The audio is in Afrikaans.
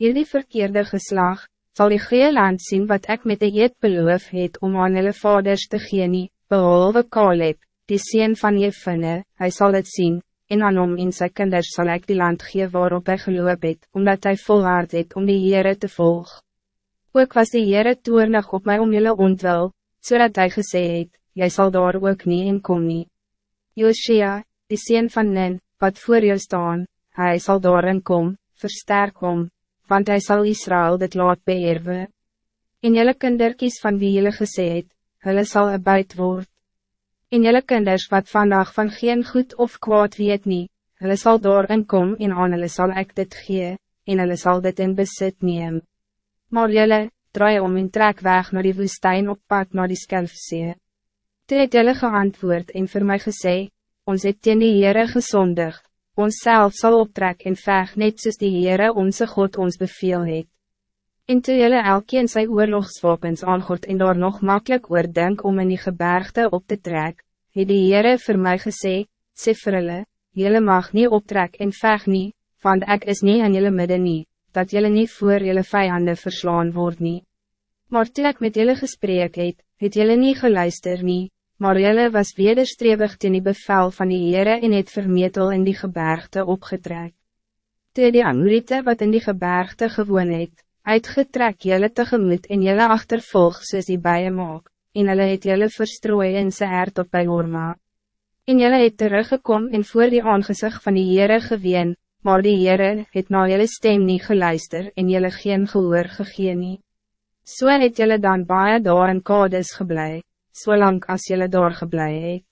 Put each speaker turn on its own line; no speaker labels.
Hierdie verkeerde geslag, zal die goeie land zien wat ik met de eed beloof het om aan hulle vaders te gee nie, behalve Kaleb, die sien van Jefine, hij zal het zien, en aan hom en sy kinders sal ek die land gee waarop hy geloop het, omdat hij volhard het om die Heere te volg. Ook was die Heere toernig op mij om julle ontwil, zodat so hij gesê het, jy sal daar ook nie in kom nie. Josia, die sien van Nen, wat voor jou staan, hij zal daarin kom, versterk hom, want hij zal Israël dit laat beërwe. En jelle kinderkies van wie jelle gesê het, hulle sal een buit word. En jelle kinders wat vandaag van geen goed of kwaad weet nie, hulle sal daarin kom en aan hulle sal ek dit gee, en hulle sal dit in besit neem. Maar jelle, draai om en trek weg naar die woestijn op pad naar die skelfsee. Toe het jelle geantwoord en vir my gesê, ons het teen die Heere gesondig, ons self sal optrek en veg net soos die Heere onze God ons beveel het. En toe jylle elkeen sy oorlogswapens aangord en daar nog makkelijk oordink om in die gebergte op te trek, het die Heere vir my gesê, sê vir hulle, jylle mag niet optrek en veg nie, want ek is niet aan jylle midden nie, dat jylle niet voor jylle vijanden verslaan word nie. Maar toe ek met jylle gesprek het, het jylle nie geluister nie, maar jelle was wederstrewig ten die bevel van die Heere en het vermetel in die gebergte opgetrek. Toe die Amorite wat in die gebergte gewoon het, uitgetrek jelle tegemoet en jelle achtervolg soos die bijen maak, en hulle het jelle verstrooi in sy hert op by Orma. En jelle het teruggekom en voor die aangezicht van die Heere geween, maar die Heere het na jelle stem niet geluister en jelle geen gehoor gegee nie. So het jelle dan baie daar in kades gebleid zolang so als jullie doorgeblij het.